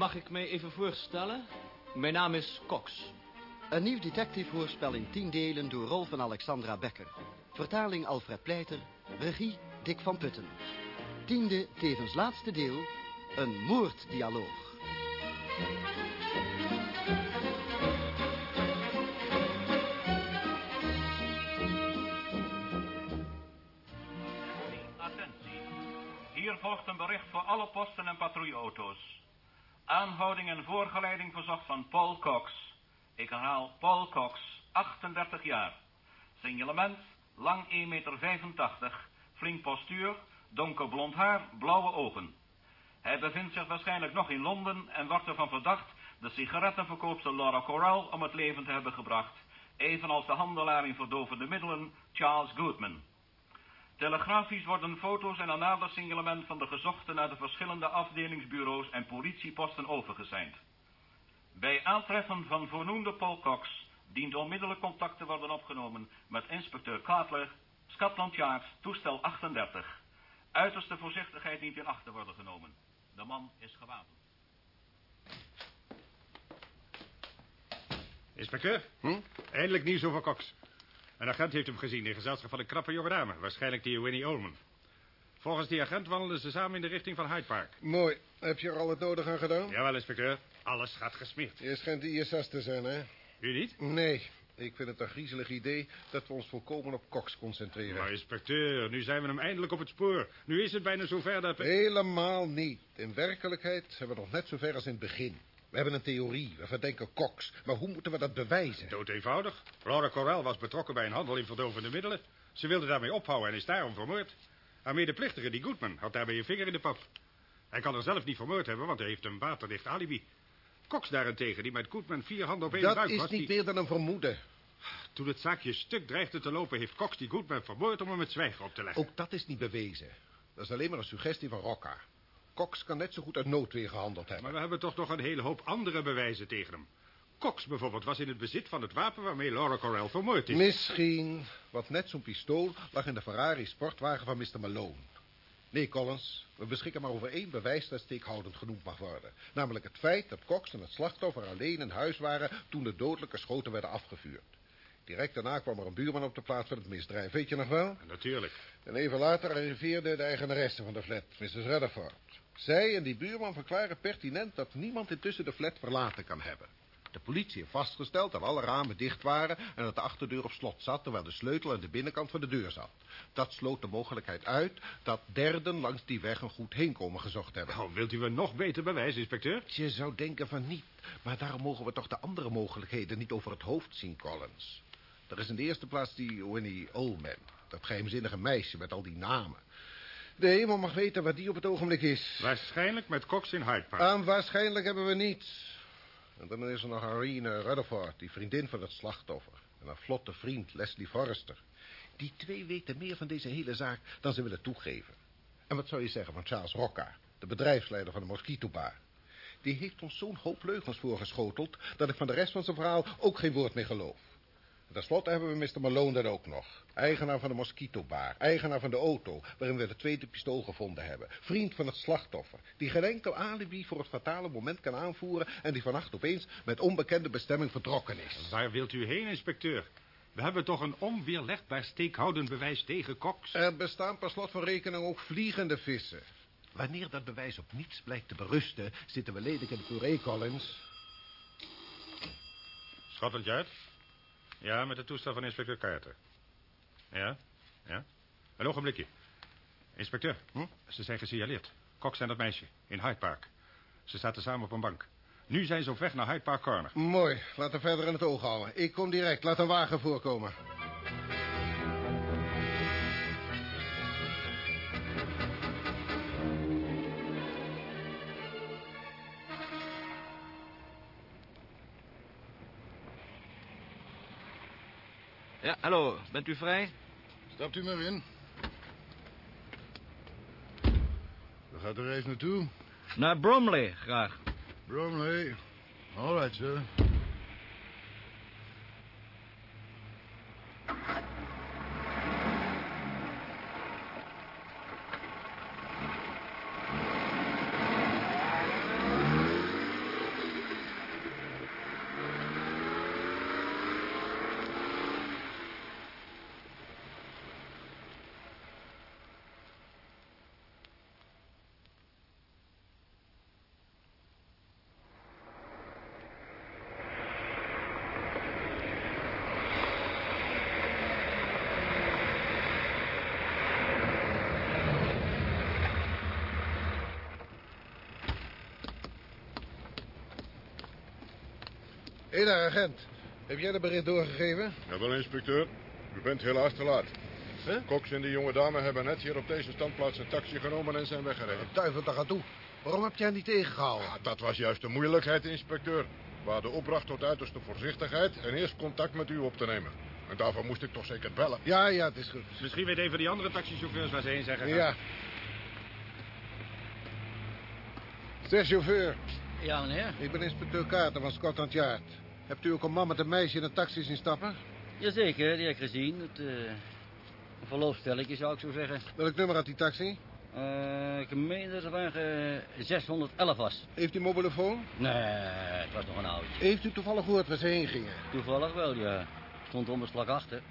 Mag ik mij even voorstellen? Mijn naam is Cox. Een nieuw detective-hoorspel in tien delen door Rolf van Alexandra Becker. Vertaling Alfred Pleiter. Regie Dick van Putten. Tiende, tevens laatste deel. Een moorddialoog. Attentie. Hier volgt een bericht voor alle posten en patrouilleauto's. Aanhouding en voorgeleiding verzocht van Paul Cox. Ik herhaal Paul Cox, 38 jaar. Signalement, lang 1,85 meter, flink postuur, donkerblond haar, blauwe ogen. Hij bevindt zich waarschijnlijk nog in Londen en wordt ervan verdacht de sigarettenverkoopster Laura Corral om het leven te hebben gebracht, evenals de handelaar in verdovende middelen Charles Goodman. Telegrafisch worden foto's en een nader signalement van de gezochten naar de verschillende afdelingsbureaus en politieposten overgezeind. Bij aantreffen van voornoemde Paul Cox dient onmiddellijk contact te worden opgenomen met inspecteur Cartler, Scotland Yard, toestel 38. Uiterste voorzichtigheid dient in acht te worden genomen. De man is gewapend. Inspecteur? Hm? Eindelijk nieuws over Cox. Een agent heeft hem gezien in gezelschap van een krappe jonge dame. Waarschijnlijk die Winnie Olman. Volgens die agent wandelden ze samen in de richting van Hyde Park. Mooi. Heb je er al het nodige aan gedaan? Jawel, inspecteur. Alles gaat gesmeerd. Je schijnt de ISS te zijn, hè? U niet? Nee. Ik vind het een griezelig idee dat we ons volkomen op Cox concentreren. Maar inspecteur, nu zijn we hem eindelijk op het spoor. Nu is het bijna zover dat we... Helemaal niet. In werkelijkheid zijn we nog net zo ver als in het begin. We hebben een theorie, we verdenken Cox. Maar hoe moeten we dat bewijzen? Dood eenvoudig. Laura Corral was betrokken bij een handel in verdovende middelen. Ze wilde daarmee ophouden en is daarom vermoord. Haar medeplichtige, die Goodman, had daarbij een vinger in de pap. Hij kan er zelf niet vermoord hebben, want hij heeft een waterdicht alibi. Cox daarentegen, die met Goodman vier handen op één Dat buik is was... niet die- meer dan een vermoeden. Toen het zaakje stuk dreigde te lopen, heeft Cox die Goodman vermoord om hem het zwijgen op te leggen. Ook dat is niet bewezen. Dat is alleen maar een suggestie van Rocca. Cox kan net zo goed uit noodweer gehandeld hebben. Maar we hebben toch nog een hele hoop andere bewijzen tegen hem. Cox bijvoorbeeld was in het bezit van het wapen waarmee Laura Corral vermoord is. Misschien, want net zo'n pistool lag in de Ferrari sportwagen van Mr. Malone. Nee, Collins, we beschikken maar over één bewijs dat steekhoudend genoemd mag worden. Namelijk het feit dat Cox en het slachtoffer alleen in huis waren toen de dodelijke schoten werden afgevuurd. Direct daarna kwam er een buurman op de plaats van het misdrijf, weet je nog wel? Natuurlijk. En even later arriveerde de eigenaresse van de flat, Mrs. Rutherford. Zij en die buurman verklaren pertinent dat niemand intussen de flat verlaten kan hebben. De politie heeft vastgesteld dat alle ramen dicht waren en dat de achterdeur op slot zat, terwijl de sleutel aan de binnenkant van de deur zat. Dat sloot de mogelijkheid uit dat derden langs die weg een goed heenkomen gezocht hebben. Nou, wilt u een nog beter bewijs, inspecteur? Je zou denken van niet, maar daarom mogen we toch de andere mogelijkheden niet over het hoofd zien, Collins. Er is in de eerste plaats die Winnie Ullman, dat geheimzinnige meisje met al die namen. De hemel mag weten wat die op het ogenblik is. Waarschijnlijk met Cox in Hyde Park. Waarschijnlijk hebben we niets. En dan is er nog Irene Rutherford, die vriendin van het slachtoffer. En een vlotte vriend, Leslie Forrester. Die twee weten meer van deze hele zaak dan ze willen toegeven. En wat zou je zeggen van Charles Rocca, de bedrijfsleider van de Mosquito-bar? Die heeft ons zo'n hoop leugens voorgeschoteld... dat ik van de rest van zijn verhaal ook geen woord meer geloof. En Ten slotte hebben we Mr. Malone dan ook nog. Eigenaar van de Mosquito-bar. Eigenaar van de auto waarin we de tweede pistool gevonden hebben. Vriend van het slachtoffer. Die geen enkel alibi voor het fatale moment kan aanvoeren... en die vannacht opeens met onbekende bestemming vertrokken is. Waar wilt u heen, inspecteur? We hebben toch een onweerlegbaar steekhoudend bewijs tegen Cox? Er bestaan per slot van rekening ook vliegende vissen. Wanneer dat bewijs op niets blijkt te berusten... zitten we lelijk in de puree, Collins. Scotland Yard? Ja, met het toestel van inspecteur Carter. Ja, ja. Een ogenblikje. Inspecteur, Hm? ze zijn gesignaleerd. Cox en dat meisje, in Hyde Park. Ze zaten samen op een bank. Nu zijn ze op weg naar Hyde Park Corner. Mooi, laat hem verder in het oog houden. Ik kom direct, laat een wagen voorkomen. Hallo, bent u vrij? Stapt u maar in. Waar gaat de reis naartoe? Naar Bromley, graag. Bromley. All right, sir. Agent. Heb jij de bericht doorgegeven? Jawel, inspecteur. U bent helaas te laat. Huh? Cox en die jonge dame hebben net hier op deze standplaats een taxi genomen en zijn weggereden. Duivel, daar gaat toe. Waarom heb jij hen niet tegengehouden? Ah, dat was juist de moeilijkheid, inspecteur. We hadden opdracht tot uiterste voorzichtigheid en eerst contact met u op te nemen. En daarvoor moest ik toch zeker bellen. Ja, ja, het is goed. Misschien weet een van die andere taxichauffeurs waar ze heen gegaan. Ja. Zeg, chauffeur. Ja, meneer. Ik ben inspecteur Kaarten van Scotland Yard. Hebt u ook een man met een meisje in een taxi zien stappen? Jazeker, die heb ik gezien. Het, eh een verloofstelletje, zou ik zo zeggen. Welk nummer had die taxi? Eh, ik meen dat het wagen 611 was. Heeft u mobielefoon? Nee, het was nog een oudje. Heeft u toevallig gehoord waar ze heen gingen? Toevallig wel, ja. Stond om slag achter.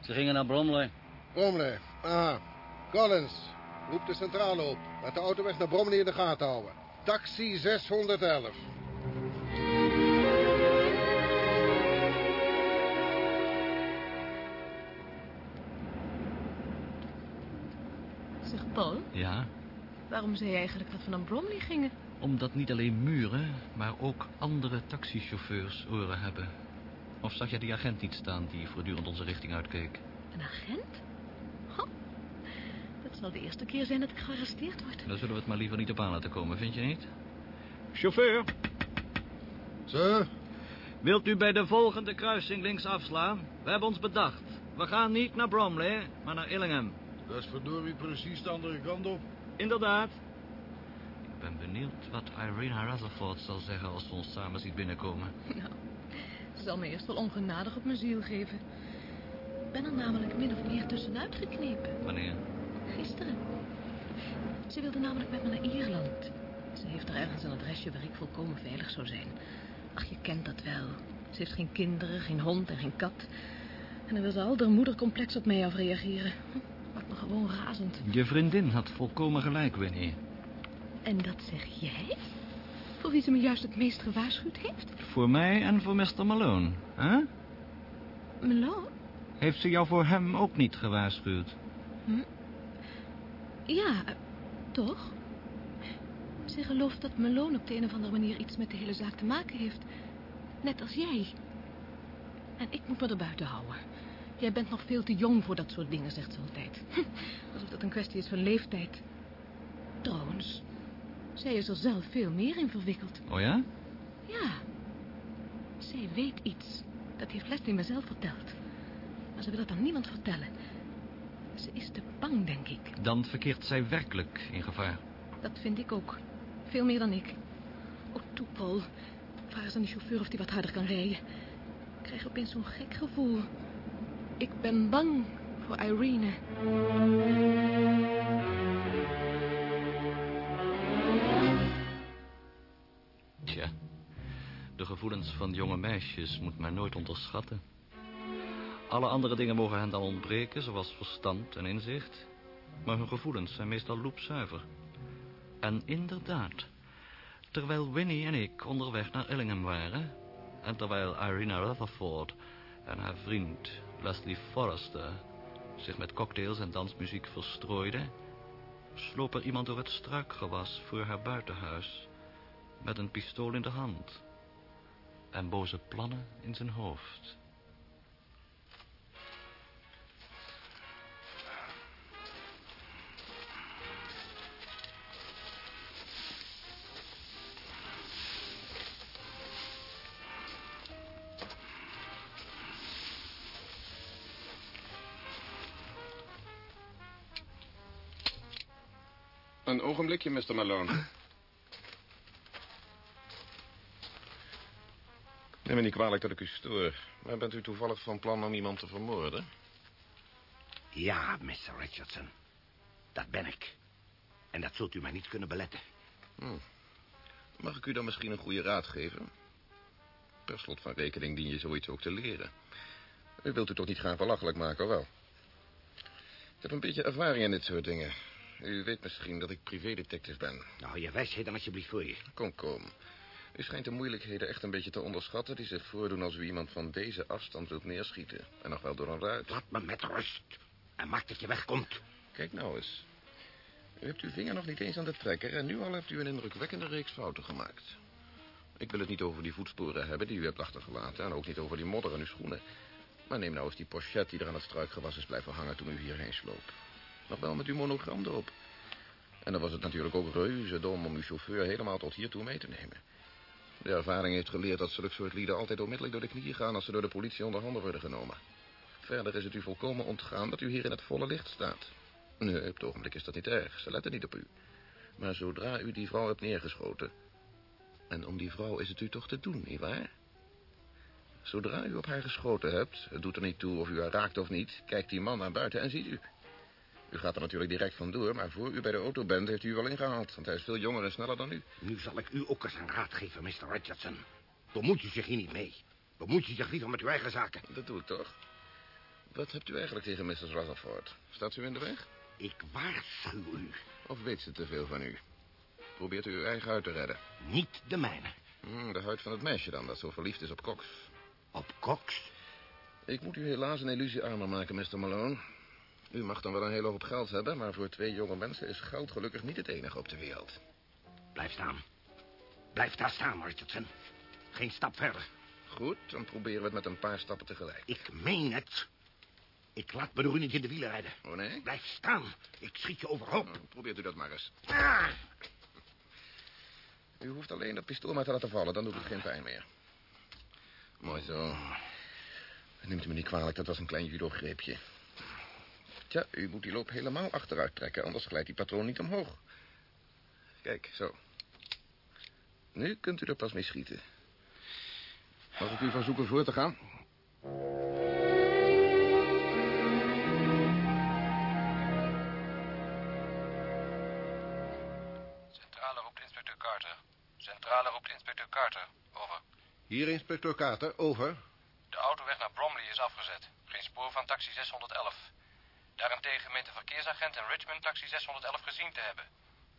Ze gingen naar Bromley. Bromley. Ah. Collins. Roep de centrale op. Laat de autoweg naar Bromley in de gaten houden. Taxi 611. Paul, Ja, waarom zei je eigenlijk dat we naar Bromley gingen? omdat niet alleen muren, maar ook andere taxichauffeurs oren hebben. Of zag jij die agent niet staan die voortdurend onze richting uitkeek? Een agent? Oh, dat zal de eerste keer zijn dat ik gearresteerd word. Dan zullen we het maar liever niet op aan laten komen, vind je niet? Chauffeur, Zo, wilt u bij de volgende kruising links afslaan? We hebben ons bedacht. We gaan niet naar Bromley, maar naar Illingham. Dat is verdorie precies de andere kant op. Inderdaad. Ik ben benieuwd wat Irene Rutherford zal zeggen als ze ons samen ziet binnenkomen. Nou, ze zal me eerst wel ongenadig op mijn ziel geven. Ik ben er namelijk min of meer tussenuit geknepen. Wanneer? Gisteren. Ze wilde namelijk met me naar Ierland. Ze heeft er ergens een adresje waar ik volkomen veilig zou zijn. Ach, je kent dat wel. Ze heeft geen kinderen, geen hond en geen kat. En dan wil ze al haar moedercomplex op mij afreageren. Hm, Maakt me gewoon razend. Je vriendin had volkomen gelijk, Winnie. En dat zeg jij? Voor wie ze me juist het meest gewaarschuwd heeft? Voor mij en voor Mr. Malone, hè? Malone? Heeft ze jou voor hem ook niet gewaarschuwd? Ja, eh, toch? Ze gelooft dat Malone op de een of andere manier iets met de hele zaak te maken heeft. Net als jij. En ik moet me er buiten houden. Jij bent nog veel te jong voor dat soort dingen, zegt ze altijd. Alsof dat een kwestie is van leeftijd. Trouwens, zij is er zelf veel meer in verwikkeld. Oh ja? Ja. Zij weet iets. Dat heeft Leslie me zelf verteld. Maar ze wil het aan niemand vertellen. Ze is te bang, denk ik. Dan verkeert zij werkelijk in gevaar. Dat vind ik ook. Veel meer dan ik. Oh, toe, Paul. Vraag eens aan die chauffeur of hij wat harder kan rijden. Ik krijg opeens zo'n gek gevoel. Ik ben bang voor Irene. Tja, de gevoelens van jonge meisjes moet men nooit onderschatten. Alle andere dingen mogen hen dan ontbreken, zoals verstand en inzicht. Maar hun gevoelens zijn meestal loepzuiver. En inderdaad, terwijl Winnie en ik onderweg naar Illingham waren... en terwijl Irina Rutherford en haar vriend Leslie Forrester... zich met cocktails en dansmuziek verstrooiden... sloop er iemand door het struikgewas voor haar buitenhuis... met een pistool in de hand... en boze plannen in zijn hoofd... ogenblikje, Mr. Malone. Neem me niet kwalijk dat ik u stoor. Maar bent u toevallig van plan om iemand te vermoorden? Ja, Mr. Richardson. Dat ben ik. En dat zult u mij niet kunnen beletten. Mag ik u dan misschien een goede raad geven? Per slot van rekening dien je zoiets ook te leren. U wilt u toch niet gaan belachelijk maken, wel? Ik heb een beetje ervaring in dit soort dingen. U weet misschien dat ik privédetective ben. Nou, je wijsheid dan alsjeblieft voor je. Kom, kom. U schijnt de moeilijkheden echt een beetje te onderschatten... die zich voordoen als u iemand van deze afstand wilt neerschieten. En nog wel door een ruit. Laat me met rust. En maak dat je wegkomt. Kijk nou eens. U hebt uw vinger nog niet eens aan de trekker... en nu al hebt u een indrukwekkende reeks fouten gemaakt. Ik wil het niet over die voetsporen hebben die u hebt achtergelaten... en ook niet over die modder in uw schoenen. Maar neem nou eens die pochet die er aan het struikgewas is blijven hangen toen u hierheen sloop. Nog wel met uw monogram erop. En dan was het natuurlijk ook reuze dom om uw chauffeur helemaal tot hier toe mee te nemen. De ervaring heeft geleerd dat zulke soort lieden altijd onmiddellijk door de knieën gaan... als ze door de politie onder handen worden genomen. Verder is het u volkomen ontgaan dat u hier in het volle licht staat. Nee, op het ogenblik is dat niet erg. Ze letten niet op u. Maar zodra u die vrouw hebt neergeschoten... en om die vrouw is het u toch te doen, nietwaar? Zodra u op haar geschoten hebt, het doet er niet toe of u haar raakt of niet... kijkt die man naar buiten en ziet u. U gaat er natuurlijk direct vandoor, maar voor u bij de auto bent... heeft u u wel ingehaald, want hij is veel jonger en sneller dan u. Nu zal ik u ook eens een raad geven, Mr. Richardson. Bemoeit u zich hier niet mee. Bemoeit u zich liever met uw eigen zaken. Dat doe ik toch. Wat hebt u eigenlijk tegen Mrs. Rutherford? Staat ze u in de weg? Ik waarschuw u. Of weet ze te veel van u? Probeert u uw eigen huid te redden? Niet de mijne. Hmm, de huid van het meisje dan, dat zo verliefd is op Cox. Op Cox? Ik moet u helaas een illusie armer maken, Mr. Malone. U mag dan wel een hele hoop geld hebben, maar voor twee jonge mensen is geld gelukkig niet het enige op de wereld. Blijf staan. Blijf daar staan, Richardson. Geen stap verder. Goed, dan proberen we het met een paar stappen tegelijk. Ik meen het. Ik laat me door u niet in de wielen rijden. Oh, nee? Blijf staan. Ik schiet je overhoop. Nou, probeert u dat maar eens. Ah! U hoeft alleen dat pistool maar te laten vallen, dan doet het geen pijn meer. Mooi zo. Neemt u me niet kwalijk, dat was een klein judo-greepje. Tja, u moet die loop helemaal achteruit trekken, anders glijdt die patroon niet omhoog. Kijk, zo. Nu kunt u er pas mee schieten. Mag ik u verzoeken voor te gaan? Centrale roept inspecteur Carter. Centrale roept inspecteur Carter. Over. Hier, inspecteur Kater, over. De autoweg naar Bromley is afgezet. Geen spoor van taxi 611. Daarentegen meent de verkeersagent in Richmond taxi 611 gezien te hebben.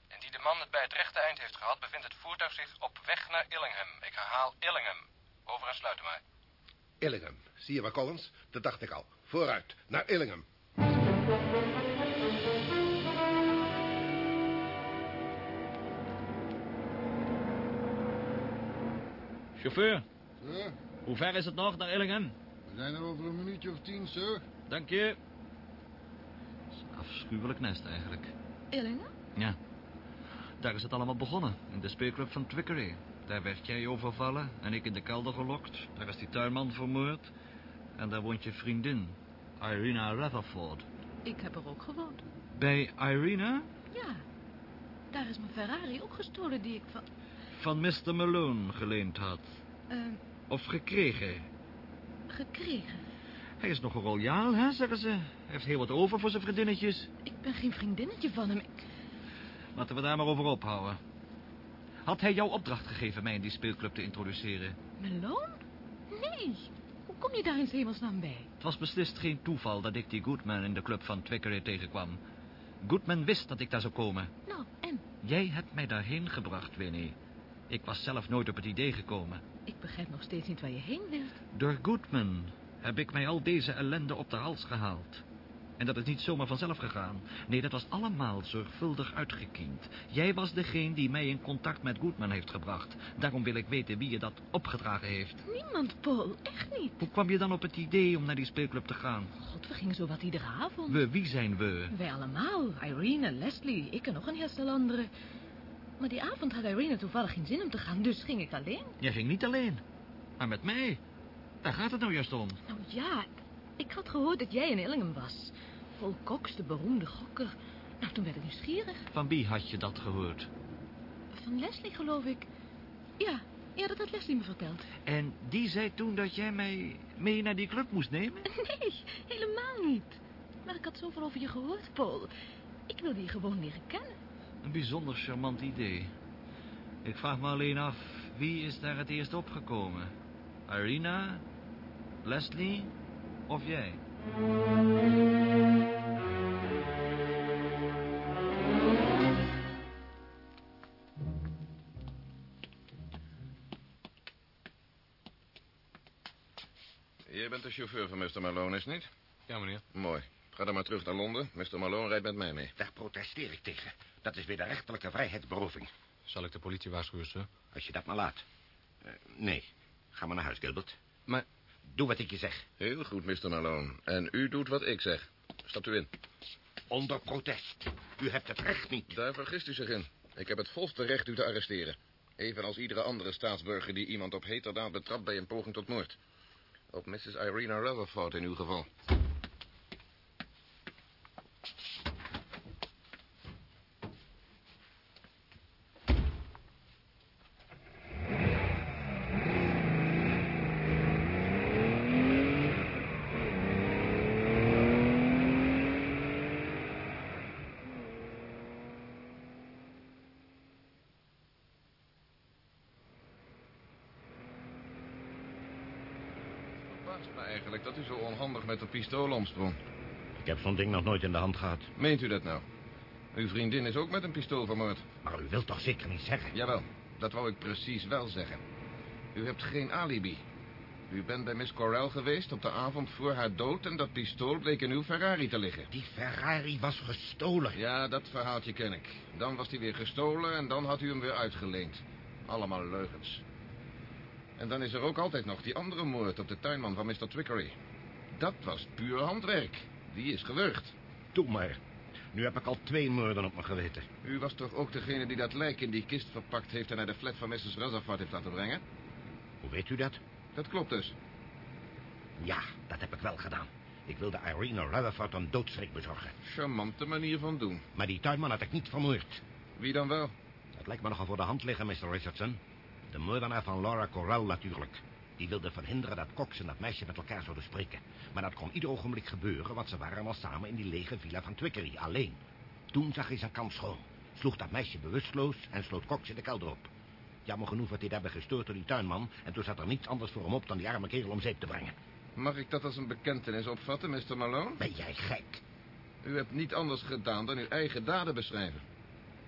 Indien de man het bij het rechte eind heeft gehad, bevindt het voertuig zich op weg naar Illingham. Ik herhaal Illingham. Over en sluiten mij. Illingham. Zie je maar, Collins? Dat dacht ik al. Vooruit, naar Illingham. Chauffeur, hoe ver is het nog naar Illingham? we zijn er over een minuutje of tien, sir. Dank je. Afschuwelijk nest eigenlijk. Illingen? Ja. Daar is het allemaal begonnen, in de speelclub van Twickery. Daar werd jij overvallen en ik in de kelder gelokt. Daar is die tuinman vermoord. En daar woont je vriendin, Irina Rutherford. Ik heb er ook gewoond. Bij Irina? Ja. Daar is mijn Ferrari ook gestolen die ik van... Van Mr. Malone geleend had. eh, Of gekregen. gekregen. Hij is nog royaal, hè, zeggen ze. Hij heeft heel wat over voor zijn vriendinnetjes. Ik ben geen vriendinnetje van hem. Ik- Laten we daar maar over ophouden. Had hij jou opdracht gegeven mij in die speelclub te introduceren? Malone? Nee. Hoe kom je daar in hemelsnaam bij? Het was beslist geen toeval dat ik die Goodman in de club van Twickery tegenkwam. Goodman wist dat ik daar zou komen. Nou, en? Jij hebt mij daarheen gebracht, Winnie. Ik was zelf nooit op het idee gekomen. Ik begrijp nog steeds niet waar je heen wilt. Door Goodman heb ik mij al deze ellende op de hals gehaald. En dat is niet zomaar vanzelf gegaan. Nee, dat was allemaal zorgvuldig uitgekiend. Jij was degene die mij in contact met Goodman heeft gebracht. Daarom wil ik weten wie je dat opgedragen heeft. Niemand, Paul. Echt niet. Hoe kwam je dan op het idee om naar die speelclub te gaan? God, we gingen zo wat iedere avond. We, wie zijn we? Wij allemaal. Irene, Leslie, ik en nog een heel stel anderen. Maar die avond had Irene toevallig geen zin om te gaan, dus ging ik alleen. Jij ging niet alleen, maar met mij. Daar gaat het nou juist om. Nou ja, ik had gehoord dat jij in Illingham was. Paul Cox, de beroemde gokker. Nou, toen werd ik nieuwsgierig. Van wie had je dat gehoord? Van Leslie, geloof ik. Ja, ja, dat had Leslie me verteld. En die zei toen dat jij mij mee naar die club moest nemen? Nee, helemaal niet. Maar ik had zoveel over je gehoord, Paul. Ik wilde je gewoon leren kennen. Een bijzonder charmant idee. Ik vraag me alleen af, wie is daar het eerst opgekomen? Irina, Leslie of jij? Bent de chauffeur van Mr. Malone, is het niet? Ja, meneer. Mooi. Ga dan maar terug naar Londen. Mr. Malone rijdt met mij mee. Daar protesteer ik tegen. Dat is weer de rechterlijke vrijheidsberoving. Zal ik de politie waarschuwen, sir? Als je dat maar laat. Eh, nee, ga maar naar huis, Gilbert. Maar... Doe wat ik je zeg. Heel goed, Mr. Malone. En u doet wat ik zeg. Stapt u in. Onder protest. U hebt het recht niet. Daar vergist u zich in. Ik heb het volste recht u te arresteren. Evenals iedere andere staatsburger die iemand op heterdaad betrapt bij een poging tot moord. Op Mrs. Irina Rutherford in uw geval. verbaast me eigenlijk dat u zo Ik heb zo'n ding nog nooit in de hand gehad. Meent u dat nou? Uw vriendin is ook met een pistool vermoord. Maar u wilt toch zeker niet zeggen? Jawel, dat wou ik precies wel zeggen. U hebt geen alibi. U bent bij Miss Corell geweest op de avond voor haar dood... en dat pistool bleek in uw Ferrari te liggen. Die Ferrari was gestolen. Ja, dat verhaaltje ken ik. Dan was die weer gestolen en dan had u hem weer uitgeleend. Allemaal leugens. En dan is er ook altijd nog die andere moord op de tuinman van Mr. Twickery. Dat was puur handwerk. Die is gewurgd. Doe maar. Nu heb ik al twee moorden op me geweten. U was toch ook degene die dat lijk in die kist verpakt heeft... en naar de flat van Mrs. Rutherford heeft laten brengen? Hoe weet u dat? Dat klopt dus. Ja, dat heb ik wel gedaan. Ik wilde Irene Rutherford een doodschrik bezorgen. Charmante manier van doen. Maar die tuinman had ik niet vermoord. Wie dan wel? Het lijkt me nogal voor de hand liggen, Mr. Richardson. De moordenaar van Laura Corral natuurlijk. Die wilde verhinderen dat Cox en dat meisje met elkaar zouden spreken. Maar dat kon ieder ogenblik gebeuren, want ze waren al samen in die lege villa van Twickery, alleen. Toen zag hij zijn kans schoon. Sloeg dat meisje bewusteloos en sloot Cox in de kelder op. Jammer genoeg werd hij daarbij gestoord door die tuinman... en toen zat er niets anders voor hem op dan die arme kerel om zeep te brengen. Mag ik dat als een bekentenis opvatten, Mr. Malone? Ben jij gek? U hebt niet anders gedaan dan uw eigen daden beschrijven.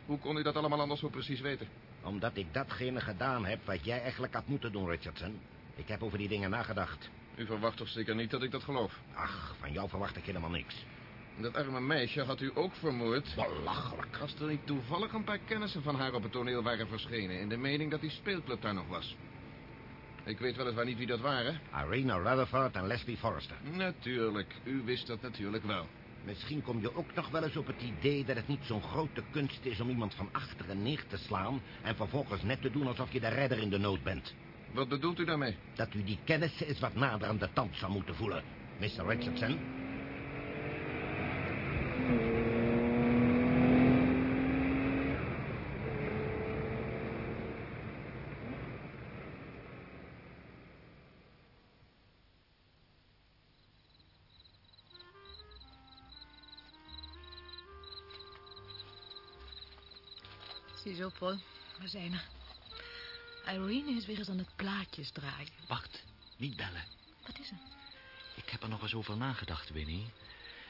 Hoe kon u dat allemaal anders zo precies weten? Omdat ik datgene gedaan heb wat jij eigenlijk had moeten doen, Richardson. Ik heb over die dingen nagedacht. U verwacht toch zeker niet dat ik dat geloof? Ach, van jou verwacht ik helemaal niks. Dat arme meisje had u ook vermoord. Belachelijk. Als er niet toevallig een paar kennissen van haar op het toneel waren verschenen... in de mening dat die speelclub daar nog was. Ik weet weliswaar niet wie dat waren. Irina Rutherford en Leslie Forrester. Natuurlijk, u wist dat natuurlijk wel. Misschien kom je ook nog wel eens op het idee dat het niet zo'n grote kunst is om iemand van achteren neer te slaan... en vervolgens net te doen alsof je de redder in de nood bent. Wat bedoelt u daarmee? Dat u die kennissen eens wat nader aan de tand zou moeten voelen, Mr. Richardson. Ziezo, Paul. We zijn er. Irene is weer eens aan het plaatjes draaien. Wacht, niet bellen. Wat is er? Ik heb er nog eens over nagedacht, Winnie.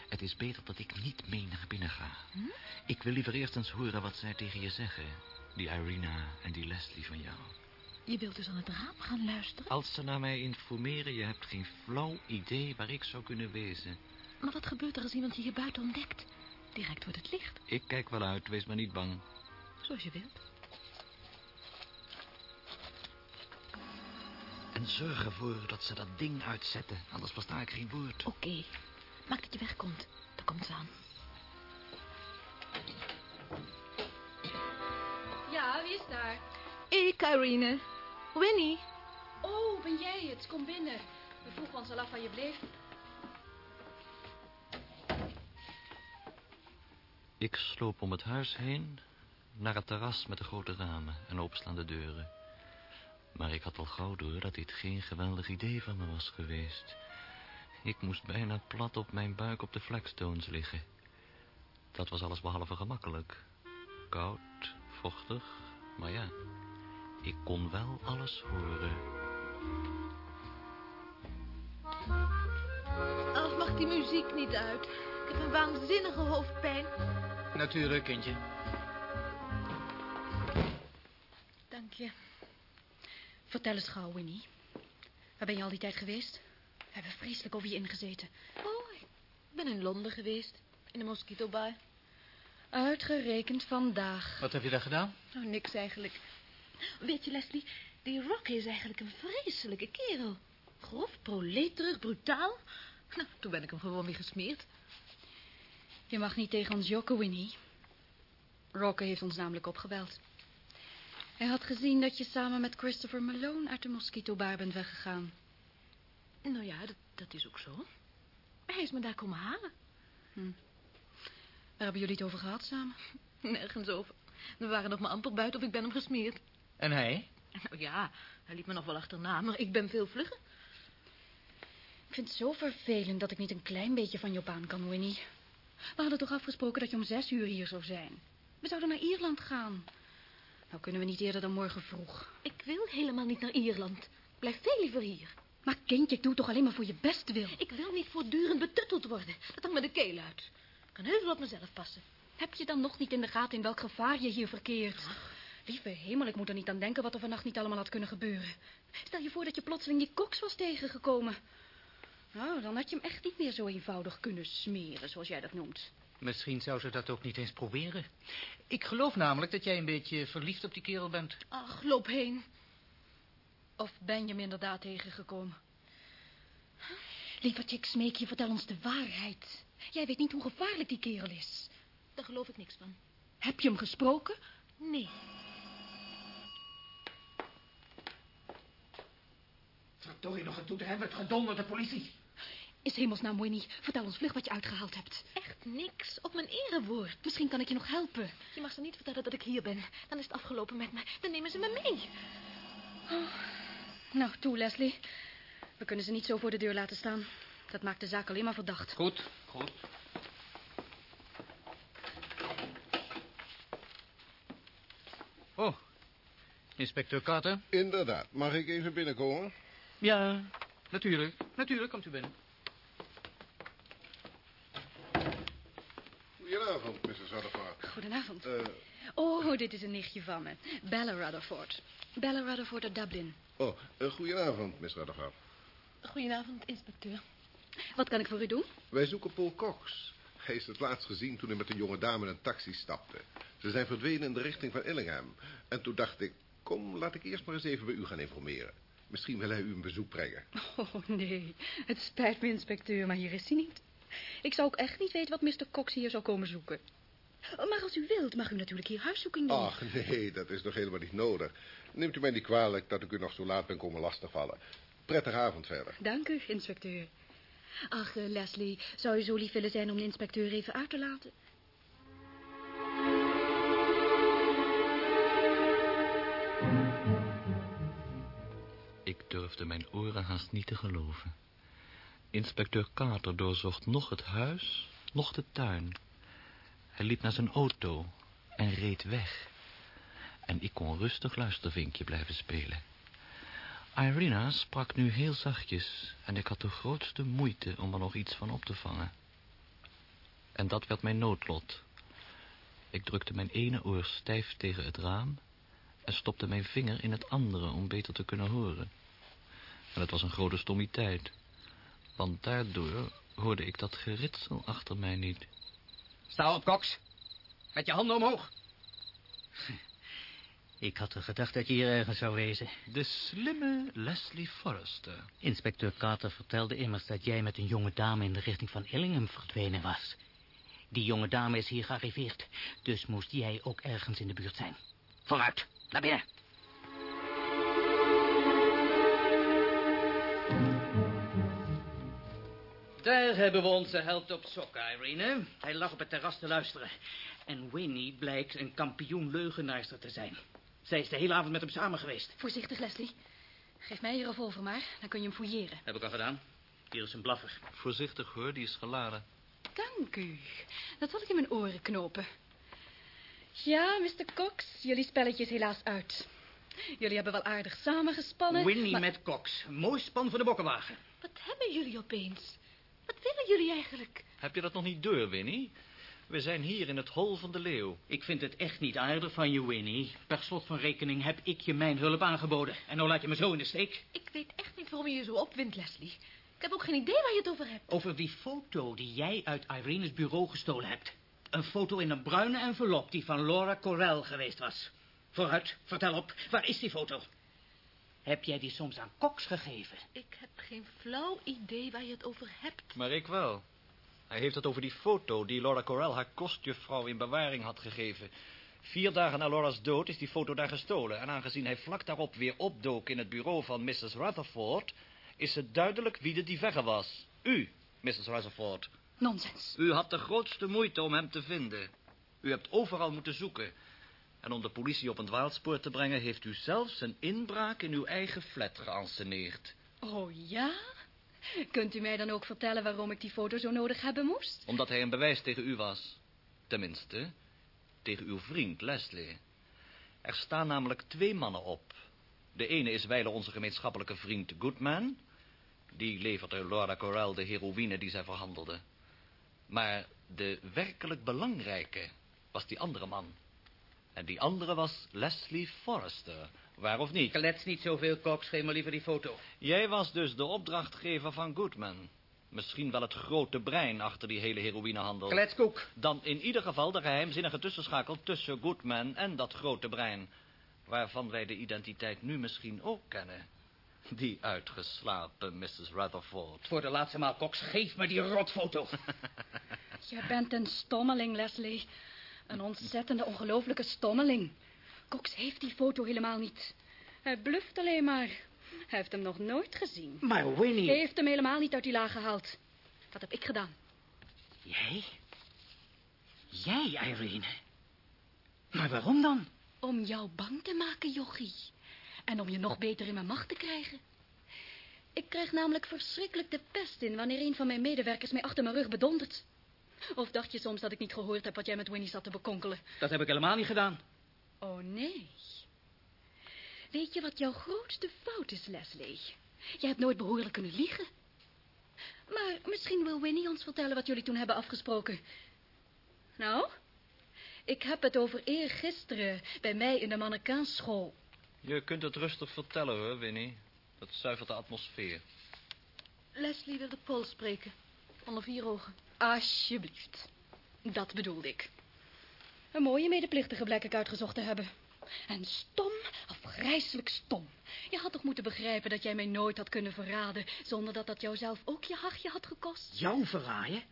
Het is beter dat ik niet mee naar binnen ga. Hm? Ik wil liever eerst eens horen wat zij tegen je zeggen. Die Irina en die Leslie van jou. Je wilt dus aan het raam gaan luisteren? Als ze naar mij informeren, je hebt geen flauw idee waar ik zou kunnen wezen. Maar wat gebeurt er als iemand je hier buiten ontdekt? Direct wordt het licht. Ik kijk wel uit, wees maar niet bang. Zoals je wilt. En zorg ervoor dat ze dat ding uitzetten, anders versta ik geen woord. Oké. Maak dat je wegkomt. Daar komt ze aan. Ja, wie is daar? Ik, Irene. Winnie. Oh, ben jij het? Kom binnen. We vroegen ons al af waar je bleef. Ik sloop om het huis heen, naar het terras met de grote ramen en openstaande deuren. Maar ik had al gauw door dat dit geen geweldig idee van me was geweest. Ik moest bijna plat op mijn buik op de flagstones liggen. Dat was alles behalve gemakkelijk. Koud, vochtig, maar ja, ik kon wel alles horen. Als mag die muziek niet uit. Ik heb een waanzinnige hoofdpijn. Natuurlijk, kindje. Vertel eens gauw, Winnie. Waar ben je al die tijd geweest? We hebben vreselijk over je ingezeten. Oh, ik ben in Londen geweest. In de Mosquito Bar. Uitgerekend vandaag. Wat heb je daar gedaan? Oh, niks eigenlijk. Weet je, Leslie, die Rocky is eigenlijk een vreselijke kerel. Grof, proleterig, brutaal. Nou, toen ben ik hem gewoon weer gesmeerd. Je mag niet tegen ons jokken, Winnie. Rocky heeft ons namelijk opgebeld. Hij had gezien dat je samen met Christopher Malone uit de mosquitobar bent weggegaan. Nou ja, dat, dat is ook zo. Hij is me daar komen halen. Hm. Waar hebben jullie het over gehad samen? Nergens over. We waren nog maar amper buiten of ik ben hem gesmeerd. En hij? Nou ja, hij liep me nog wel achterna, maar ik ben veel vlugger. Ik vind het zo vervelend dat ik niet een klein beetje van je op aan kan, Winnie. We hadden toch afgesproken dat je om zes uur hier zou zijn. We zouden naar Ierland gaan. Nou kunnen we niet eerder dan morgen vroeg. Ik wil helemaal niet naar Ierland. Blijf veel liever hier. Maar kindje, ik doe het toch alleen maar voor je best wil. Ik wil niet voortdurend betutteld worden. Dat hangt me de keel uit. Ik kan heus wel op mezelf passen. Heb je dan nog niet in de gaten in welk gevaar je hier verkeert? Lieve hemel, ik moet er niet aan denken wat er vannacht niet allemaal had kunnen gebeuren. Stel je voor dat je plotseling die koks was tegengekomen. Nou, dan had je hem echt niet meer zo eenvoudig kunnen smeren, zoals jij dat noemt. Misschien zou ze dat ook niet eens proberen. Ik geloof namelijk dat jij een beetje verliefd op die kerel bent. Ach, loop heen. Of ben je hem inderdaad tegengekomen? Lievertje, ik smeek je, vertel ons de waarheid. Jij weet niet hoe gevaarlijk die kerel is. Daar geloof ik niks van. Heb je hem gesproken? Nee. Verdorie nog het toe te hebben, het gedonder de politie. Is hemelsnaam Winnie, vertel ons vlug wat je uitgehaald hebt. Echt niks, op mijn erewoord. Misschien kan ik je nog helpen. Je mag ze niet vertellen dat ik hier ben. Dan is het afgelopen met me. Dan nemen ze me mee. Oh. Nou, toe, Leslie. We kunnen ze niet zo voor de deur laten staan. Dat maakt de zaak alleen maar verdacht. Goed, goed. Oh, inspecteur Carter? Inderdaad. Mag ik even binnenkomen? Ja, natuurlijk. Natuurlijk, komt u binnen. Goedenavond, Mrs. Rutherford. Goedenavond. Uh, oh, dit is een nichtje van me. Bella Rutherford. Bella Rutherford uit Dublin. Oh, uh, goedenavond, Miss Rutherford. Goedenavond, inspecteur. Wat kan ik voor u doen? Wij zoeken Paul Cox. Hij is het laatst gezien toen hij met een jonge dame in een taxi stapte. Ze zijn verdwenen in de richting van Illingham. En toen dacht ik, kom, laat ik eerst maar eens even bij u gaan informeren. Misschien wil hij u een bezoek brengen. Oh, nee. Het spijt me, inspecteur, maar hier is hij niet. Ik zou ook echt niet weten wat Mr. Cox hier zou komen zoeken. Maar als u wilt, mag u natuurlijk hier huiszoeking doen. Ach, nee, dat is nog helemaal niet nodig. Neemt u mij niet kwalijk dat ik u nog zo laat ben komen lastigvallen. Prettige avond verder. Dank u, inspecteur. Ach, uh, Leslie, zou u zo lief willen zijn om de inspecteur even uit te laten? Ik durfde mijn oren haast niet te geloven. Inspecteur Carter doorzocht nog het huis, nog de tuin. Hij liep naar zijn auto en reed weg. En ik kon rustig luistervinkje blijven spelen. Irina sprak nu heel zachtjes en ik had de grootste moeite om er nog iets van op te vangen. En dat werd mijn noodlot. Ik drukte mijn ene oor stijf tegen het raam en stopte mijn vinger in het andere om beter te kunnen horen. En het was een grote stommiteit, want daardoor hoorde ik dat geritsel achter mij niet. Sta op, Cox. Met je handen omhoog. Ik had er gedacht dat je hier ergens zou wezen. De slimme Leslie Forrester. Inspecteur Carter vertelde immers dat jij met een jonge dame in de richting van Illingham verdwenen was. Die jonge dame is hier gearriveerd, dus moest jij ook ergens in de buurt zijn. Vooruit, naar binnen. Daar hebben we onze held op sokken, Irene. Hij lag op het terras te luisteren. En Winnie blijkt een kampioen leugenaarster te zijn. Zij is de hele avond met hem samen geweest. Voorzichtig, Leslie. Geef mij je revolver maar, dan kun je hem fouilleren. Heb ik al gedaan. Hier is een blaffer. Voorzichtig hoor, die is geladen. Dank u. Dat zal ik in mijn oren knopen. Ja, Mr. Cox, jullie spelletje is helaas uit. Jullie hebben wel aardig samengespannen. Winnie maar... met Cox. Mooi span voor de bokkenwagen. Wat hebben jullie opeens? Wat willen jullie eigenlijk? Heb je dat nog niet door, Winnie? We zijn hier in het hol van de leeuw. Ik vind het echt niet aardig van je, Winnie. Per slot van rekening heb ik je mijn hulp aangeboden. En nou laat je me zo in de steek. Ik weet echt niet waarom je je zo opwindt, Leslie. Ik heb ook geen idee waar je het over hebt. Over die foto die jij uit Irene's bureau gestolen hebt. Een foto in een bruine envelop die van Laura Corel geweest was. Vooruit, vertel op. Waar is die foto? Heb jij die soms aan Cox gegeven? Ik heb geen flauw idee waar je het over hebt. Maar ik wel. Hij heeft het over die foto die Laura Corell haar kostjuffrouw in bewaring had gegeven. Vier dagen na Laura's dood is die foto daar gestolen. En aangezien hij vlak daarop weer opdook in het bureau van Mrs. Rutherford... is het duidelijk wie de diverge was. U, Mrs. Rutherford. Nonsens. U had de grootste moeite om hem te vinden. U hebt overal moeten zoeken. En om de politie op een dwaalspoor te brengen... heeft u zelfs een inbraak in uw eigen flat geanceneerd. Oh ja? Kunt u mij dan ook vertellen waarom ik die foto zo nodig hebben moest? Omdat hij een bewijs tegen u was. Tenminste, tegen uw vriend Leslie. Er staan namelijk twee mannen op. De ene is wijlen onze gemeenschappelijke vriend Goodman. Die leverde Laura Corell de heroïne die zij verhandelde. Maar de werkelijk belangrijke was die andere man. En die andere was Leslie Forrester. Waar of niet? Klets niet zoveel, Cox. Geef maar liever die foto. Jij was dus de opdrachtgever van Goodman. Misschien wel het grote brein achter die hele heroïnehandel. Kletskoek. Dan in ieder geval de geheimzinnige tussenschakel tussen Goodman en dat grote brein. Waarvan wij de identiteit nu misschien ook kennen. Die uitgeslapen Mrs. Rutherford. Voor de laatste maal, Cox. Geef me die rotfoto. Je bent een stommeling, Leslie. Een ontzettende, ongelooflijke stommeling. Cox heeft die foto helemaal niet. Hij bluft alleen maar. Hij heeft hem nog nooit gezien. Maar Winnie... Hij heeft hem helemaal niet uit die laag gehaald. Dat heb ik gedaan. Jij? Jij, Irene? Maar waarom dan? Om jou bang te maken, jochie. En om je nog beter in mijn macht te krijgen. Ik krijg namelijk verschrikkelijk de pest in... wanneer een van mijn medewerkers mij achter mijn rug bedondert. Of dacht je soms dat ik niet gehoord heb wat jij met Winnie zat te bekonkelen? Dat heb ik helemaal niet gedaan. Oh, nee. Weet je wat jouw grootste fout is, Leslie? Je hebt nooit behoorlijk kunnen liegen. Maar misschien wil Winnie ons vertellen wat jullie toen hebben afgesproken. Nou, ik heb het over eergisteren bij mij in de mannekaanschool. Je kunt het rustig vertellen, hoor, Winnie. Dat zuivert de atmosfeer. Leslie wilde Paul spreken. Onder vier ogen. Alsjeblieft. Dat bedoelde ik. Een mooie medeplichtige blijk ik uitgezocht te hebben. En stom, afgrijselijk stom. Je had toch moeten begrijpen dat jij mij nooit had kunnen verraden... zonder dat dat jou zelf ook je hachje had gekost? Jou verraaien?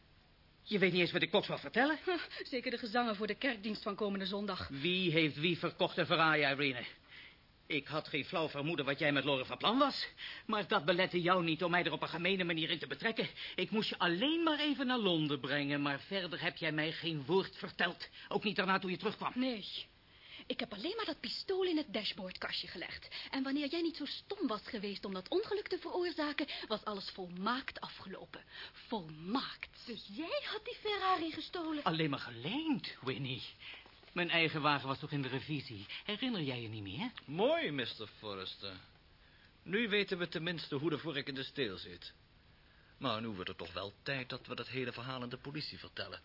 Je weet niet eens wat ik Cox wil vertellen. Zeker de gezangen voor de kerkdienst van komende zondag. Wie heeft wie verkocht en verraaien, Irene? Ik had geen flauw vermoeden wat jij met Lore van plan was. Maar dat belette jou niet om mij er op een gemene manier in te betrekken. Ik moest je alleen maar even naar Londen brengen. Maar verder heb jij mij geen woord verteld. Ook niet daarna toen je terugkwam. Nee. Ik heb alleen maar dat pistool in het dashboardkastje gelegd. En wanneer jij niet zo stom was geweest om dat ongeluk te veroorzaken... was alles volmaakt afgelopen. Volmaakt. Dus jij had die Ferrari gestolen? Alleen maar geleend, Winnie. Mijn eigen wagen was toch in de revisie. Herinner jij je niet meer? Mooi, Mr. Forrester. Nu weten we tenminste hoe de vork in de steel zit. Maar nu wordt het toch wel tijd dat we dat hele verhaal aan de politie vertellen.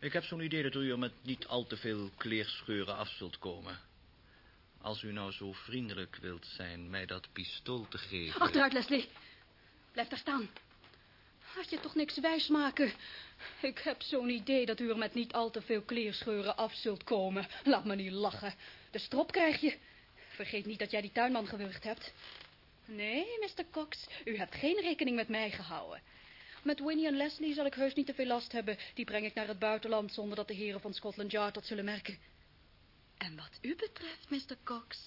Ik heb zo'n idee dat u er met niet al te veel kleerscheuren af zult komen. Als u nou zo vriendelijk wilt zijn mij dat pistool te geven... Achteruit, Leslie. Blijf daar staan. Laat je toch niks wijsmaken. Ik heb zo'n idee dat u er met niet al te veel kleerscheuren af zult komen. Laat me niet lachen. De strop krijg je. Vergeet niet dat jij die tuinman gewurgd hebt. Nee, Mr. Cox, u hebt geen rekening met mij gehouden. Met Winnie en Leslie zal ik heus niet te veel last hebben. Die breng ik naar het buitenland zonder dat de heren van Scotland Yard dat zullen merken. En wat u betreft, Mr. Cox,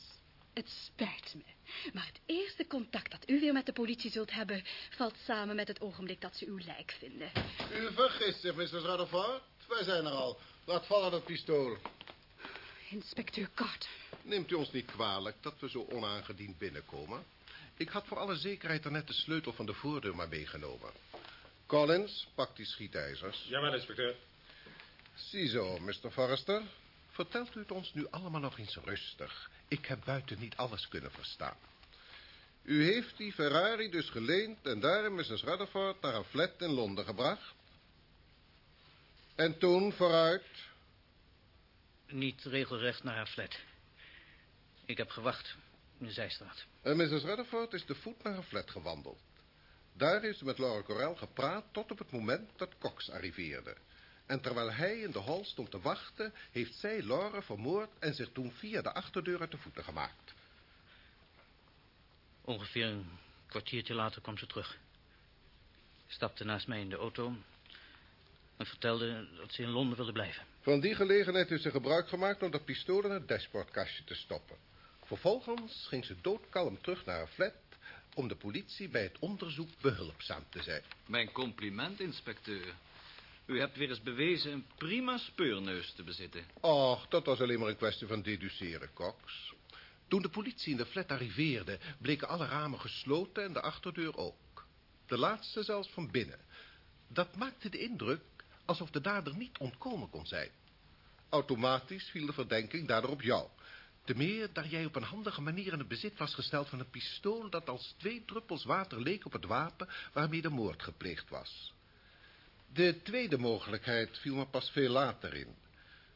het spijt me. Maar het eerste contact dat u weer met de politie zult hebben... valt samen met het ogenblik dat ze uw lijk vinden. U vergist zich, Mrs. Rutherford. Wij zijn er al. Laat vallen dat pistool. Inspecteur Carter. Neemt u ons niet kwalijk dat we zo onaangediend binnenkomen? Ik had voor alle zekerheid er net de sleutel van de voordeur maar meegenomen. Collins, pak die schietijzers. Jawel, inspecteur. Ziezo, Mr. Forrester. Vertelt u het ons nu allemaal nog eens rustig. Ik heb buiten niet alles kunnen verstaan. U heeft die Ferrari dus geleend en daar Mrs. Rutherford naar een flat in Londen gebracht? En toen vooruit? Niet regelrecht naar haar flat. Ik heb gewacht in de zijstraat. En Mrs. Rutherford is te voet naar een flat gewandeld. Daar heeft ze met Laura Corel gepraat tot op het moment dat Cox arriveerde. En terwijl hij in de hal stond te wachten... heeft zij Laura vermoord en zich toen via de achterdeur uit de voeten gemaakt. Ongeveer een kwartiertje later kwam ze terug. Stapte naast mij in de auto... en vertelde dat ze in Londen wilde blijven. Van die gelegenheid heeft ze gebruik gemaakt om dat pistool in het dashboardkastje te stoppen. Vervolgens ging ze doodkalm terug naar haar flat... om de politie bij het onderzoek behulpzaam te zijn. Mijn compliment, inspecteur. U hebt weer eens bewezen een prima speurneus te bezitten. Och, dat was alleen maar een kwestie van deduceren, Cox. Toen de politie in de flat arriveerde... bleken alle ramen gesloten en de achterdeur ook. De laatste zelfs van binnen. Dat maakte de indruk alsof de dader niet ontkomen kon zijn. Automatisch viel de verdenking daardoor op jou. Te meer dat jij op een handige manier in het bezit was gesteld van een pistool... dat als twee druppels water leek op het wapen waarmee de moord gepleegd was. De tweede mogelijkheid viel me pas veel later in.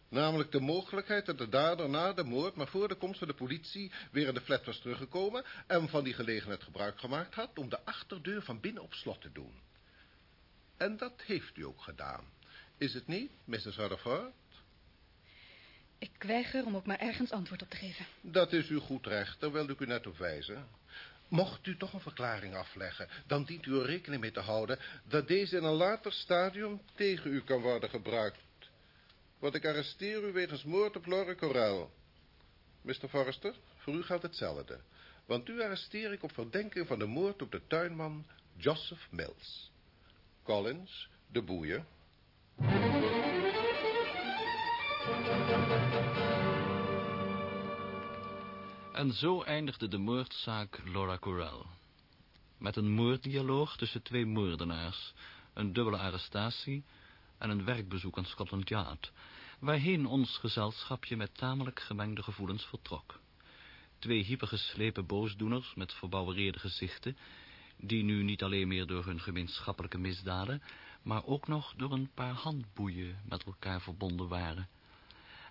Namelijk de mogelijkheid dat de dader na de moord... maar voor de komst van de politie weer in de flat was teruggekomen... en van die gelegenheid gebruik gemaakt had... om de achterdeur van binnen op slot te doen. En dat heeft u ook gedaan. Is het niet, Mrs. Rutherford? Ik weiger om ook maar ergens antwoord op te geven. Dat is uw goed recht, daar wilde ik u net op wijzen. Mocht u toch een verklaring afleggen, dan dient u er rekening mee te houden... dat deze in een later stadium tegen u kan worden gebruikt. Want ik arresteer u wegens moord op Laura Corel. Mr. Forrester, voor u geldt hetzelfde. Want u arresteer ik op verdenking van de moord op de tuinman Joseph Mills. Collins, de boeien. En zo eindigde de moordzaak Laura Corel. Met een moorddialoog tussen twee moordenaars, een dubbele arrestatie en een werkbezoek aan Scotland Yard, waarheen ons gezelschapje met tamelijk gemengde gevoelens vertrok. Twee hypergeslepen boosdoeners met verbouwereerde gezichten, die nu niet alleen meer door hun gemeenschappelijke misdaden, maar ook nog door een paar handboeien met elkaar verbonden waren.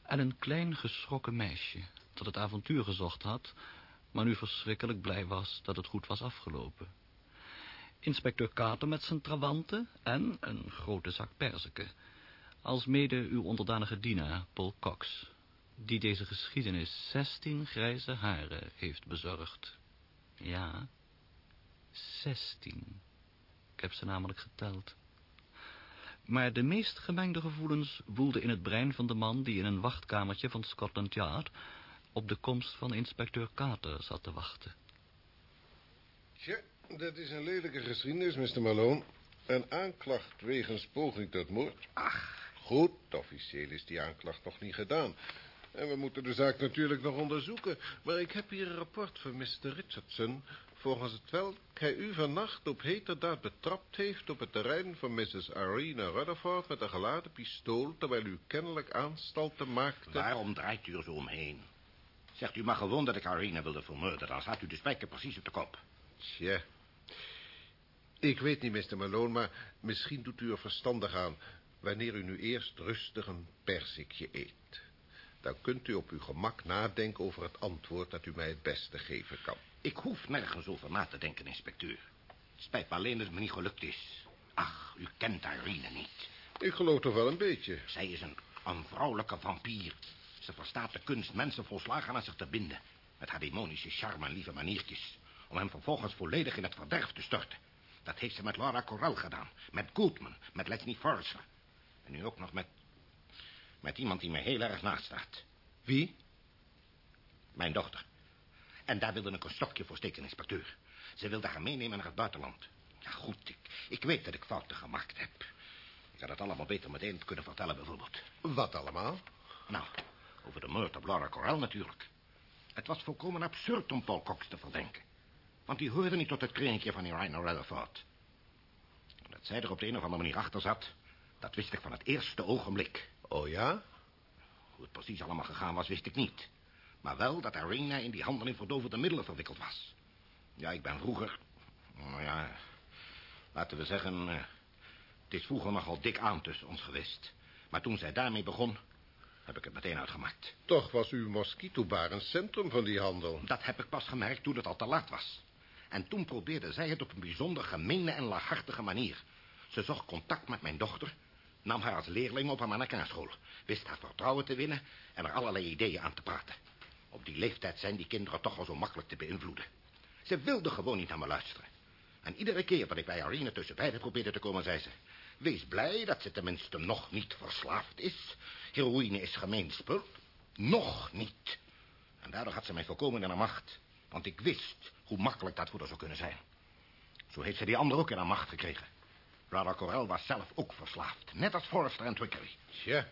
En een klein geschrokken meisje, dat het avontuur gezocht had, maar nu verschrikkelijk blij was dat het goed was afgelopen. Inspecteur Carter met zijn trawanten en een grote zak perziken, als mede uw onderdanige dienaar, Paul Cox, die deze geschiedenis zestien grijze haren heeft bezorgd. Ja, zestien. Ik heb ze namelijk geteld. Maar de meest gemengde gevoelens woelden in het brein van de man die in een wachtkamertje van Scotland Yard op de komst van inspecteur Carter zat te wachten. Tja, dat is een lelijke geschiedenis, Mr. Malone. Een aanklacht wegens poging tot moord. Ach. Goed, officieel is die aanklacht nog niet gedaan. En we moeten de zaak natuurlijk nog onderzoeken. Maar ik heb hier een rapport van Mr. Richardson... volgens het welk hij u vannacht op heterdaad betrapt heeft... op het terrein van Mrs. Irene Rutherford... met een geladen pistool... terwijl u kennelijk aanstalten maakte... Waarom draait u er zo omheen? Zegt u maar gewoon dat ik Irene wilde vermoorden... dan staat u de spijker precies op de kop. Tja. Ik weet niet, Mr. Malone, maar misschien doet u er verstandig aan... wanneer u nu eerst rustig een persikje eet. Dan kunt u op uw gemak nadenken over het antwoord dat u mij het beste geven kan. Ik hoef nergens over na te denken, inspecteur. Spijt me alleen dat het me niet gelukt is. Ach, u kent Irene niet. Ik geloof toch wel een beetje. Zij is een, een vrouwelijke vampier. Ze verstaat de kunst mensen volslagen aan zich te binden. Met haar demonische charme en lieve maniertjes. Om hem vervolgens volledig in het verderf te storten. Dat heeft ze met Laura Corel gedaan. Met Goodman. Met Leslie Forrester. En nu ook nog met... Met iemand die me heel erg naast staat. Wie? Mijn dochter. En daar wilde ik een stokje voor steken, inspecteur. Ze wilde haar meenemen naar het buitenland. Ja, goed, ik, ik weet dat ik fouten gemaakt heb. Ik had het allemaal beter meteen kunnen vertellen, bijvoorbeeld. Wat allemaal? Nou, over de moord op Laura Corel natuurlijk. Het was volkomen absurd om Paul Cox te verdenken. Want die hoorde niet tot het kringetje van Irina Rutherford. Dat zij er op de een of andere manier achter zat... dat wist ik van het eerste ogenblik. Oh ja? Hoe het precies allemaal gegaan was, wist ik niet. Maar wel dat Irina in die handel in verdovende middelen verwikkeld was. Ja, ik ben vroeger... Nou ja, laten we zeggen... eh, het is vroeger nogal dik aan tussen ons geweest. Maar toen zij daarmee begon, heb ik het meteen uitgemaakt. Toch was uw mosquitobar een centrum van die handel. Dat heb ik pas gemerkt toen het al te laat was. En toen probeerde zij het op een bijzonder gemene en laaghartige manier. Ze zocht contact met mijn dochter... nam haar als leerling op aan Manakaanschool. Wist haar vertrouwen te winnen en er allerlei ideeën aan te praten. Op die leeftijd zijn die kinderen toch al zo makkelijk te beïnvloeden. Ze wilde gewoon niet naar me luisteren. En iedere keer dat ik bij Irene tussen beiden probeerde te komen, zei ze... Wees blij dat ze tenminste nog niet verslaafd is. Heroïne is gemeen spul. Nog niet. En daardoor had ze mij volkomen in haar macht. Want ik wist hoe makkelijk dat voor haar zou kunnen zijn. Zo heeft ze die ander ook in haar macht gekregen. Rada Corel was zelf ook verslaafd. Net als Forrester en Twickery. Tja,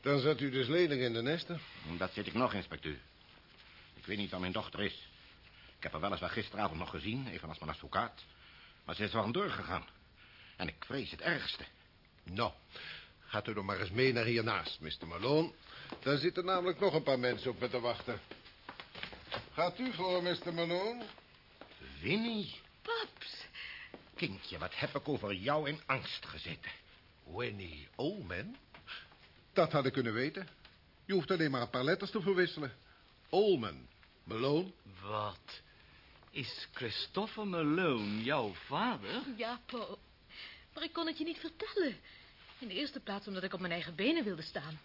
dan zat u dus lelijk in de nesten. Dat zit ik nog, inspecteur. Ik weet niet waar mijn dochter is. Ik heb haar weliswaar gisteravond nog gezien, evenals mijn advocaat. Maar ze is wel doorgegaan. En ik vrees het ergste. Nou, gaat u dan maar eens mee naar hiernaast, Mr. Malone. Daar zitten namelijk nog een paar mensen op me te wachten. Gaat u voor, Mr. Malone? Winnie, Paps, kindje, wat heb ik over jou in angst gezeten. Winnie Olman? Dat had ik kunnen weten. Je hoeft alleen maar een paar letters te verwisselen. Olman. Malone. Wat? Is Christopher Malone jouw vader? ja, Paul. Maar ik kon het je niet vertellen. In de eerste plaats omdat ik op mijn eigen benen wilde staan.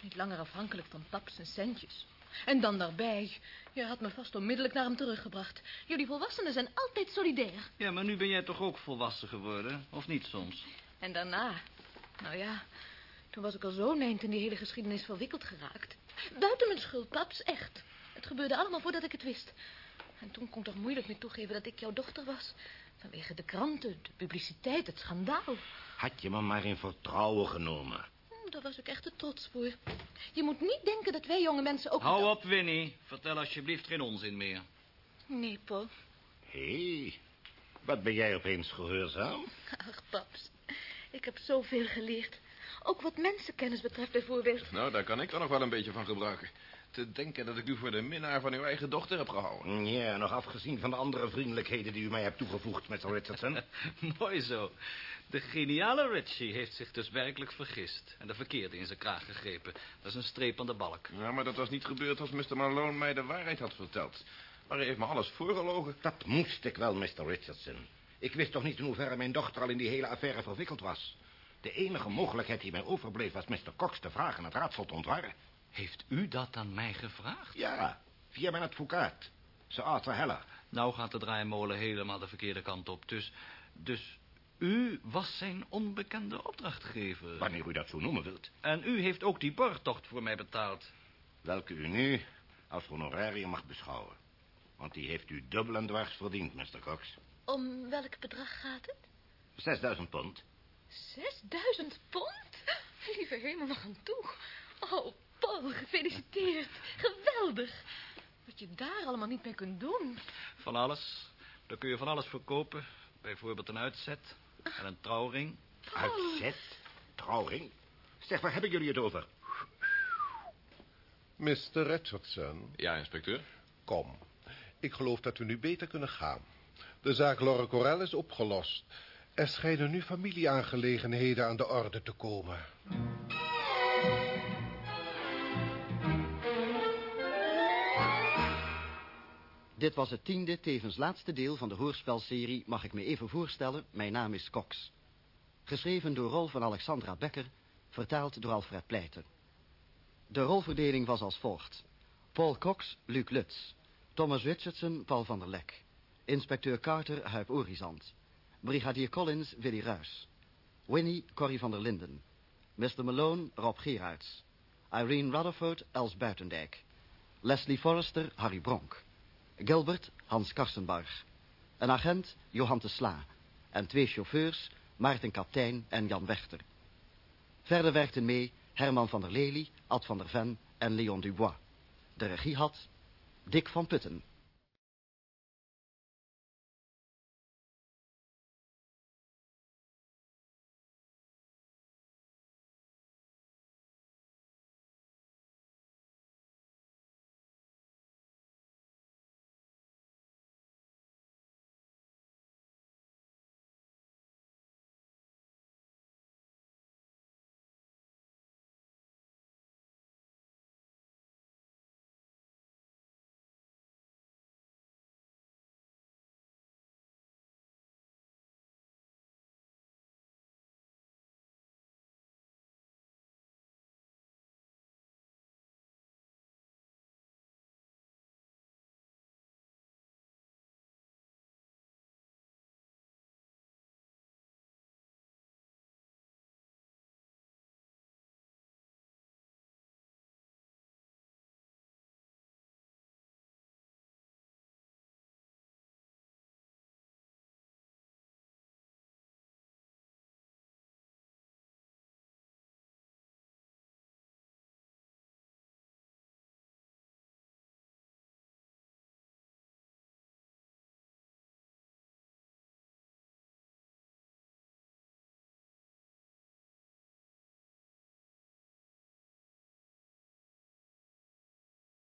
Niet langer afhankelijk van paps en centjes. En dan daarbij. Je had me vast onmiddellijk naar hem teruggebracht. Jullie volwassenen zijn altijd solidair. Ja, maar nu ben jij toch ook volwassen geworden? Of niet soms? En daarna... Nou ja, toen was ik al zo'n eind in die hele geschiedenis verwikkeld geraakt. Buiten mijn schuld, paps, echt. Het gebeurde allemaal voordat ik het wist. En toen kon ik toch moeilijk meer toegeven dat ik jouw dochter was. Vanwege de kranten, de publiciteit, het schandaal. Had je me maar in vertrouwen genomen. Daar was ik echt te trots voor. Je moet niet denken dat wij jonge mensen ook... Hou op, Winnie. Vertel alsjeblieft geen onzin meer. Nee, Paul. Hé, hey, wat ben jij opeens gehoorzaam? Ach, paps. Ik heb zoveel geleerd. Ook wat mensenkennis betreft bijvoorbeeld. Nou, daar kan ik er nog wel een beetje van gebruiken. Te denken dat ik u voor de minnaar van uw eigen dochter heb gehouden. Ja, nog afgezien van de andere vriendelijkheden die u mij hebt toegevoegd, Mr. Richardson. Mooi zo. De geniale Richie heeft zich dus werkelijk vergist. En de verkeerde in zijn kraag gegrepen. Dat is een streep aan de balk. Ja, maar dat was niet gebeurd als Mr. Malone mij de waarheid had verteld. Maar hij heeft me alles voorgelogen. Dat moest ik wel, Mr. Richardson. Ik wist toch niet in hoeverre mijn dochter al in die hele affaire verwikkeld was. De enige mogelijkheid die mij overbleef was Mr. Cox te vragen het raadsel te ontwarren. Heeft u dat aan mij gevraagd? Ja, via mijn advocaat, Sir Arthur Heller. Nou gaat de draaimolen helemaal de verkeerde kant op. Dus, dus u was zijn onbekende opdrachtgever. Wanneer u dat zo noemen wilt. En u heeft ook die borgtocht voor mij betaald. Welke u nu als honorarium mag beschouwen. Want die heeft u dubbel en dwars verdiend, Mr. Cox. Om welk bedrag gaat het? 6000 pond. 6000 pond? Lieve hemel nog aan toe. Oh, Paul, gefeliciteerd. Geweldig. Wat je daar allemaal niet mee kunt doen. Van alles. Daar kun je van alles verkopen. Bijvoorbeeld een uitzet en een trouwring. Uitzet? Trouwring? Zeg, waar hebben jullie het over? Mr. Richardson. Ja, inspecteur. Kom. Ik geloof dat we nu beter kunnen gaan. De zaak Laura Corel is opgelost. Er schijnen nu familieaangelegenheden aan de orde te komen. Dit was het tiende, tevens laatste deel van de hoorspelserie Mag ik me even voorstellen, mijn naam is Cox. Geschreven door rol van Alexandra Becker, vertaald door Alfred Pleiter. De rolverdeling was als volgt. Paul Cox, Luc Lutz. Thomas Richardson, Paul van der Lek. Inspecteur Carter, Huip Orizant. Brigadier Collins, Willy Ruys. Winnie, Corrie van der Linden. Mr. Malone, Rob Gerards. Irene Rutherford, Els Buitendijk. Leslie Forrester, Harry Bronk. Gilbert, Hans Karstenbarg. Een agent, Johan de Sla. En twee chauffeurs, Maarten Kaptein en Jan Wechter. Verder werkten mee Herman van der Lely, Ad van der Ven en Leon Dubois. De regie had Dick van Putten.